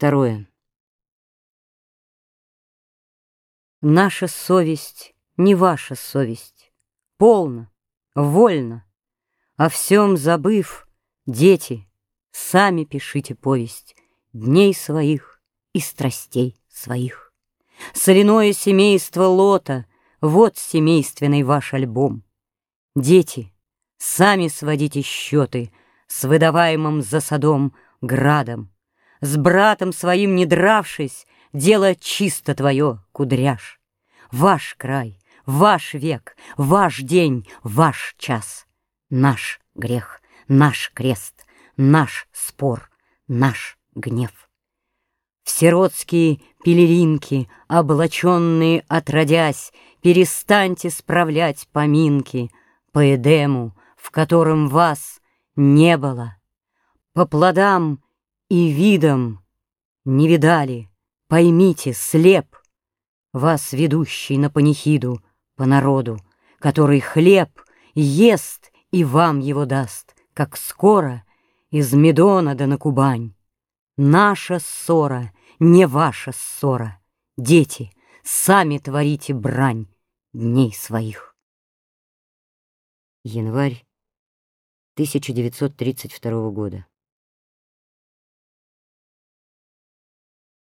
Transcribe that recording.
Второе. Наша совесть не ваша совесть. Полно, вольно. О всем забыв, дети, сами пишите повесть Дней своих и страстей своих. Соляное семейство Лота — Вот семейственный ваш альбом. Дети, сами сводите счеты С выдаваемым за садом градом. С братом своим не дравшись, Дело чисто твое, кудряш. Ваш край, ваш век, ваш день, ваш час. Наш грех, наш крест, наш спор, наш гнев. В сиротские пелеринки, облаченные отродясь, Перестаньте справлять поминки По Эдему, в котором вас не было. По плодам и видам не видали, Поймите, слеп, Вас, ведущий на панихиду, по народу, Который хлеб ест и вам его даст, Как скоро из Медона да на Кубань. Наша ссора, не ваша ссора. Дети, сами творите брань дней своих. Январь 1932 года.